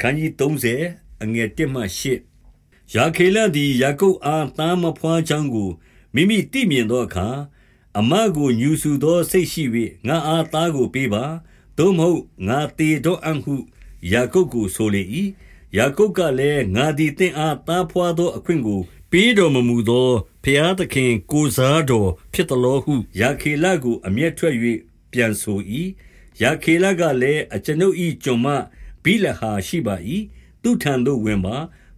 ခန်းကြီး30အငယ်1မှ8ယာခေလသည်ယာကုပ်အားသားမဖွားချောင်းကိုမိမိသိမြင်သောအခါအမကိုညူဆူသောစိတ်ရှိ၍ငါအားသားကိုပေးပါသို့မဟုတ်ငါတေတော့အံ့ဟုယာကုပ်ကိုဆိုလေ၏ယာကုပ်ကလည်းငါသည်တင့်အားသားဖွားသောအခွင့်ကိုပေးတော်မမူသောဖျားသခင်ကိုစားတော်ဖြစ်တော်ဟုယာခေလကိုအမျက်ထွက်၍ပြန်ဆို၏ယာခေလကလည်းအကျွန်ုပ်၏ကျွန်မ ဘိလဟာရှိပါ၏သူထံသို့ဝင်ပါ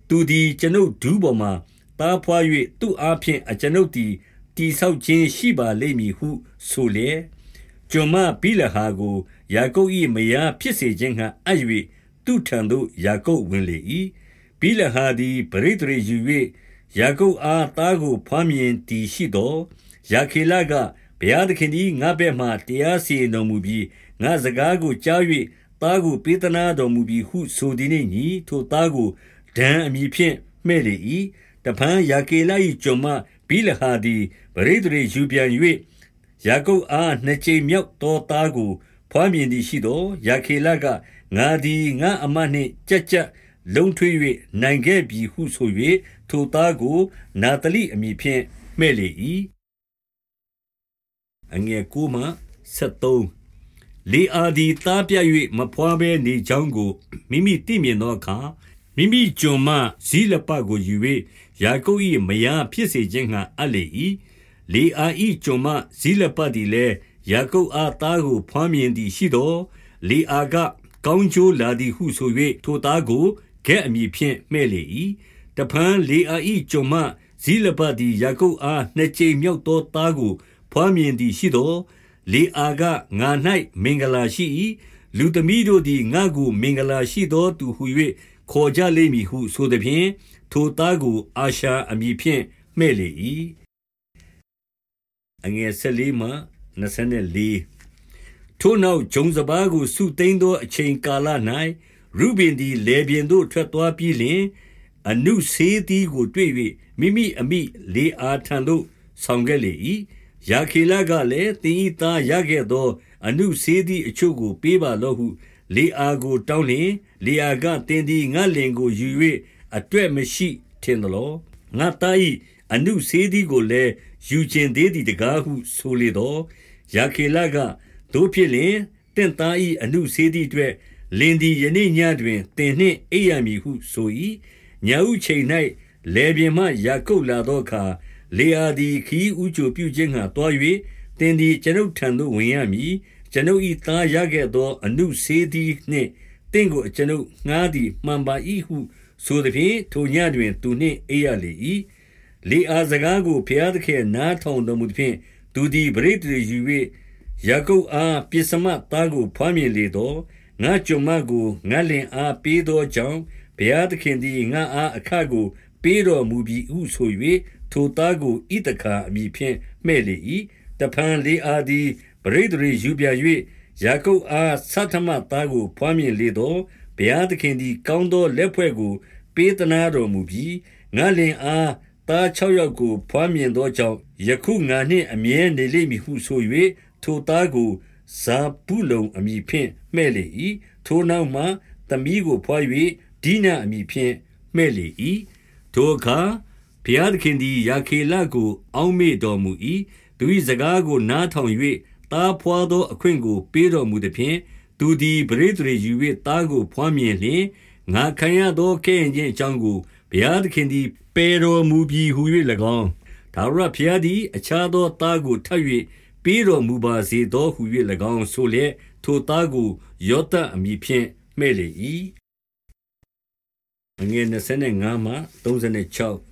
သူသည်ကျွန်ုပ်ဒူးပေါ်မှာတားဖွာ၍သူ့အားဖြင့်အကျွန်ုပ်သည်တိဆောက်ခြင်းရှိပါလိမ့်မည်ဟုဆိုလျက်ကျွန်မဘိလဟာကိုယာကုပ်၏မယားဖြစ်စေခြင်းဟံအပ်၍သူထံသို့ယာကုပ်ဝင်လေ၏ဘိလဟာသည်ပရိသေယူ၍ယာကုပ်အားသားကိုဖွားမြင်တည်ရှိသောယာခေလကဘုရားသခင်သည်ငါဘက်မှတရားစီရင်တော်မူပြီးငါစကားကိုကြား၍ သားကို ပေးသနာတော်မူပြီးဟု ဆိုသည်နှင့်ညီ ထိုသားကိုဒံအမည်ဖြင့် မှဲ့လေ၏တပန်းယာကေလ၏ကျွန်မဘိလဟာသည်ပရိသေယူပြန်၍ယာကုပ်အား နှစ်ကြိမ်မြောက်သောသားကိုဖွားမြင်သည်ရှိသောယာခေလက ငါသည် ငါအမနှင့်ကြက်ကြက်လုံထွေး၍နိုင်ခဲ့ပြီဟုဆို၍ထိုသားကိုနာတလိအမည်ဖြင့် မှဲ့လေ၏အငယ်9မှ73 လေအာဒီသားပြ၍မဖွာဘဲနေကြောင်းကိုမိမိသိမြင်သောအခါမိမိကျွန်မဇီလပကိုယူ၍ယာကုပ်၏မယားဖြစ်စေခြင်းငှာအပ်လေ၏လေအာ၏ကျွန်မဇီလပသည်လည်းယာကုပ်အားသားကိုဖွားမြင်သည်ရှိသောလေအာကကောင်းကျိုးလာသည်ဟုဆို၍ထိုသားကိုဂက်အမည်ဖြင့်မှဲ့လေ၏တဖန်လေအာ၏ကျွန်မဇီလပသည်ယာကုပ်အားနှစ်ကြိမ်မြောက်သောသားကိုဖွားမြင်သည်ရှိသော လေအာကငါ၌မင်္ဂလာရှိ၏လူသမီးတို့သည်ငါကိုမင်္ဂလာရှိသောသူဟု၍ခေါ်ကြလိမ့်မည်ဟုဆိုသည်ဖြင့်ထိုသားကိုအာရှာအမည်ဖြင့်မှဲ့လေ၏အငယ်၁၄မှ24ထိုနောက်ဂျုံစပါးကိုစုသိမ်းသောအချိန်ကာလ၌ရုဘင်သည်လေပြင်သို့ထွက်သွားပြီးလျှင်အနုဆေးသီးကိုတွေ့၍မိမိအမိလေအာထံသို့ဆောင်ခဲ့လေ၏ ယာခေလကလည်းသင်၏သားရခဲ့သော အနုဆေးသီးအချို့ကို ပေးပါလော့ဟု လေအာကို တောင်းလျင်လေအာကတင်သည်ငါလင်ကိုယူ၍အတွက်မရှိထင်သလောငါသား၏အနုဆေးသီးကိုလည်းယူခြင်းသေးသည်တကားဟု ဆိုလေသောယာခေလကတို့ဖြစ်လျင်တင့်သား၏အနုဆေးသည့်အတွက်လင်ဒီယနေ့ညတွင်တင်နှင့်အိပ်ရမည်ဟုဆို၏ညာဥချိန်၌လေပြင်မှယာကုပ်လာသောအခါ လေအာသည်ခီးဥချိုပြုခြင်းငှာတွား၍တင်သည်ကျွန်ုပ်ထံသို့ဝင်ရမည်ကျွန်ုပ်၏သားရခဲ့သောအနုဆေးသည်နှင့်တင့်ကိုကျွန်ုပ်ငှားသည်မှန်ပါ၏ဟုဆိုသည်ဖြင့်ထိုညတွင်သူနှင့်အိပ်ရလေ၏လေအာစကားကိုဘုရားသခင်နားထောင်တော်မူသည်ဖြင့်သူသည်ပရိသေယူ၍ယာကုပ်အားပြစ်စမသားကိုဖွားမြင်လေသောငါကြုံမကိုငါလင်အားပေးသောကြောင့်ဘုရားသခင်သည်ငါအားအခကိုပေးတော်မူပြီးဟုဆို၍ ထိုသားကိုဣတခါအမည်ဖြင့်မှဲ့လေ၏တဖန်လေအာသည်ပရိဒရေယူပြ၍ယာကုပ်အားသတ္ထမသားကိုဖွားမြင်လေသောဘုရားသခင်သည် ကောင်းသောလက်ဖွဲ့ကို ပေးသနာတော်မူပြီးငါလင်အားသား6ယောက်ကို ဖွားမြင်သောကြောင့်ယခုငါနှင့်အမြဲနေလိမ့်မည်ဟုဆို၍ထိုသားကိုဇာပုလုံအမည်ဖြင့်မှဲ့လေ၏ထိုနောက်မှသမီးကိုဖွား၍ဒိနအမည်ဖြင့်မှဲ့လေ၏ထိုအခါ ဘုရားသခင်သည်ယာခေလကို အောက်မေ့တော်မူ၏သူ၏စကားကိုနားထောင်၍သားဖွာသောအခွင့်ကို ပေးတော်မူသည်ဖြင့်သူသည်ပရိသေယူ၍သားကိုဖွားမြင်လျင်ငါခံရသောကဲ့ရဲ့ခြင်းအကြောင်းကိုဘုရားသခင်သည်ပယ်တော်မူပြီးဟု၍၎င်းဒါဝရဘုရားသည် အခြားသောသားကိုထပ်၍ပေးတော်မူပါစေသောဟု၍၎င်းဆိုလျက်ထိုသားကိုယောသအမည်ဖြင့်မှဲ့လေ၏အငယ်25မှ36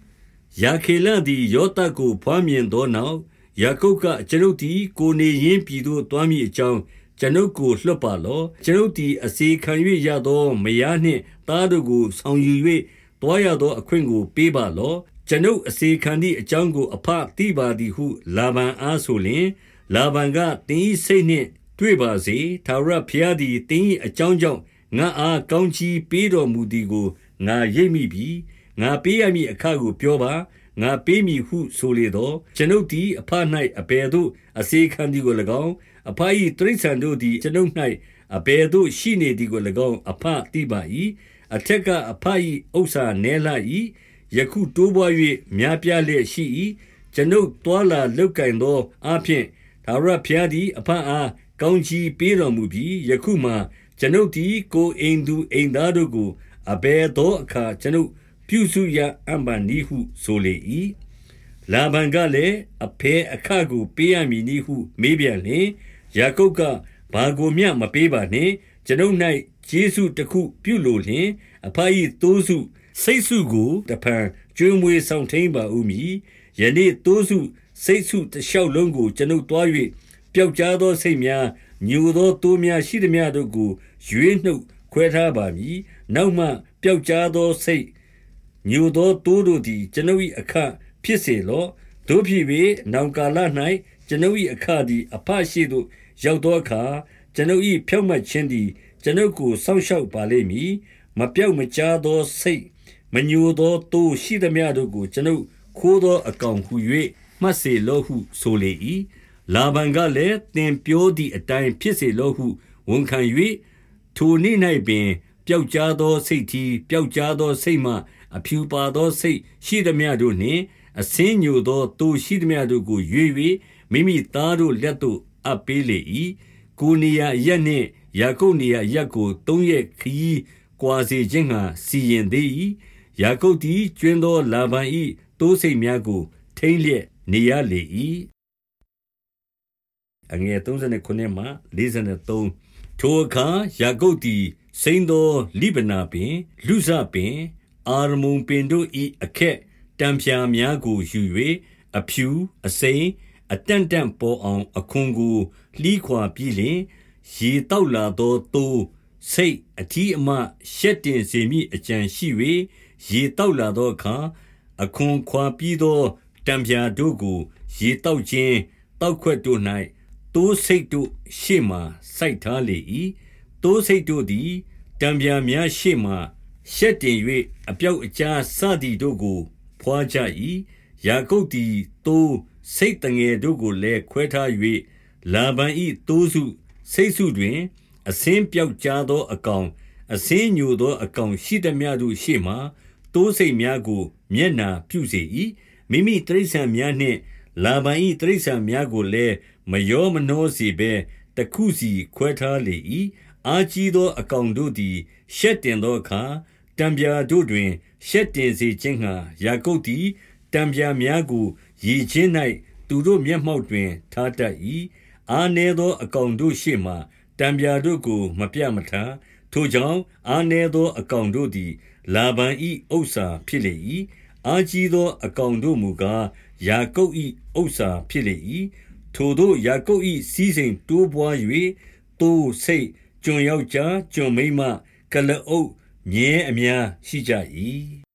ယာခေလသည်ယောသကိုဖွားမြင်သောနောက်ယာကုပ်ကကျွန်ုပ်သည်ကိုနေရင်းပြည်သို့တွားမည်အကြောင်းကျွန်ုပ်ကိုလွှတ်ပါလော့ကျွန်ုပ်သည်အစေခံ၍ရသောမယားနှင့်သားတို့ကိုဆောင်ယူ၍တွားရသောအခွင့်ကိုပေးပါလော့ကျွန်ုပ်အစေခံသည့်အကြောင်းကိုအဖသိပါသည်ဟု လာဗန်အားဆိုလျင်လာဗန်ကတင်း၏စိတ်နှင့်တွေ့ပါစေသာရဖျားသည်တင်း၏အကြောင်းကြောင့်ငါအားကောင်းချီးပေးတော်မူသည်ကိုငါရိပ်မိပြီ ငါပေးရမည်အခကိုပြောပါငါပေးမည်ဟုဆိုလေသောကျွန်ုပ်သည်အဖ၌အဘယ်သို့အစေခံသည်ကို၎င်းအဖ၏တရိษံတို့သည်ကျွန်ုပ်၌အဘယ်သို့ရှိနေသည်ကို၎င်းအဖသိပါ၏အထက်ကအဖ၏ဥစ္စာနည်းလာ၏ယခုတိုးပွား၍များပြားလျက်ရှိ၏ကျွန်ုပ်တွာလာလောက်ကင်သောအဖျင်ဒါရဖျားသည်အဖအားကောင်းချီးပေးတော်မူပြီးယခုမှကျွန်ုပ်သည်ကိုအိမ်သူအိမ်သားတို့ကိုအဘယ်သောအခါကျွန်ုပ် ပြုစုရအံ့ပါနည်းဟုဆိုလေ၏လာဗန်ကလည်းအဖေအခကိုပေးရမည်နည်းဟု မေးပြန်လျင်ယာကုပ်ကဘာကိုမျှမပေးပါနှင့်ကျွန်ုပ်၌ကျေးဇူးတစ်ခုပြုလိုလျင်အဖ၏သိုးစုစိတ်စုကိုတဖန်ကျွေးမွေးဆောင်ထိန်ပါဦးမည်ယနေ့သိုးစုစိတ်စုတစ်လျှောက်လုံးကိုကျွန်ုပ်တွား၍ပျောက်ကြားသောစိတ်များညိုသောတိုးများရှိသည်များတို့ကိုရွေးနှုတ်ခွဲထားပါမည်နောက်မှပျောက်ကြားသောစိတ် ညိုသောတိုးတို့သည် ကျွန်ုပ်၏အခဖြစ်စေလော့တို့ဖြစ်၍နောင်ကာလ၌ကျွန်ုပ်၏အခသည် အဖရှိသို့ရောက်သောအခါကျွန်ုပ်၏ဖြောက်မှတ်ခြင်းသည် ကျွန်ုပ်ကိုစောင့်ရှောက်ပါလိမ့်မည်မပြောက်မကြားသောစိတ်မညိုသောတိုးရှိသည်များတို့ကို ကျွန်ုပ်ခိုးသောအကောင်ဟု၍မှတ်စေလောဟုဆိုလေ၏လာဗန်ကလည်းတင်ပြောသည့်အတိုင်းဖြစ်စေလောဟုဝန်ခံ၍ထိုနေ့၌ပင်ပျောက်ကြားသောစိတ်သည်ပျောက်ကြားသောစိတ်မှ အဖြူပါသောစိတ်ရှိသည်များတို့နှင့် အစင်းညိုသောတိုးရှိသည်များတို့ကိုရွေ၍မိမိသားတို့လက်သို့အပ်ပေးလေ၏ကိုနေရရက်နှင့်ယာကုပ်နေရရက်ကိုသုံးရက်ခီးကွာစေခြင်းငှာစီရင်သေး၏ယာကုပ်သည်ကျွင်းသောလာဗန်၏တိုးစိတ်များကို ထိမ့်လျက်နေရလေ၏အငယ်39မှ43ထိုအခါယာကုပ်သည်စိန်သောလိဗနာပင် လူဇပင် အာရမုန်ပင်တို့၏အခက်တံဖြာများကိုယူ၍အဖြူအစိမ်းအတန့်တန့်ပေါ်အောင် အခွန်ကိုလှီးခွာပြီးလျှင်ရေတောက်လာသောသိုးစိတ်အထီးအမရှက်တင်စေမိအကြံရှိ၍ရေတောက်လာသောအခါအခွန်ခွာပြီးသောတံပြာတို့ကိုရေတောက်ခြင်းတောက်ခွက်တို့၌တိုးစိတ်တို့ရှေ့မှစိုက်ထားလေ၏တိုးစိတ်တို့သည်တံပြာများရှေ့မှ ရှက်တင်၍အပြောက်အကြားစသည်တို့ကိုဖွာကြ၏ယာကုပ်သည်တိုးစိတ်တငယ်တို့ကိုလည်း ခွဲထား၍လာဗန်၏တိုးစုစိတ်စုတွင်အစင်းပြောက်ကြားသောအကောင်အစင်းညိုသောအကောင်ရှိသည်များတို့ရှေ့မှတိုးစိတ်များကို မျက်နာပြုစေ၏မိမိတရိษံများနှင့် လာဗန်၏တရိษံများကိုလည်းမယောမနှောစေဘဲ တခုစီခွဲထားလေ၏အာကြီးသောအကောင်တို့သည် ရှက်တင်သောအခါ တံပြာတို့တွင် ရှက်တင်စေခြင်းငှာယာကုပ်သည် တံပြာများကိုရည်ချင်း၌သူတို့မျက်မှောက်တွင် ထားတတ်၏အာနေသော အကောင်တို့ရှေ့မှတံပြာတို့ကို မပြမထား ထိုကြောင့် အာနေသော အကောင်တို့သည် လာဗန်၏ဥစ္စာဖြစ်လေ၏အာကြီးသော အကောင်တို့မူကား ယာကုပ်၏ဥစ္စာဖြစ်လေ၏ထိုတို့ ယာကုပ်၏စီးစိမ်တိုးပွား၍တိုးစိတ် ကျွန်ယောက်ျား ကျွန်မိန်းမကလအုပ် မြဲအများရှိကြ၏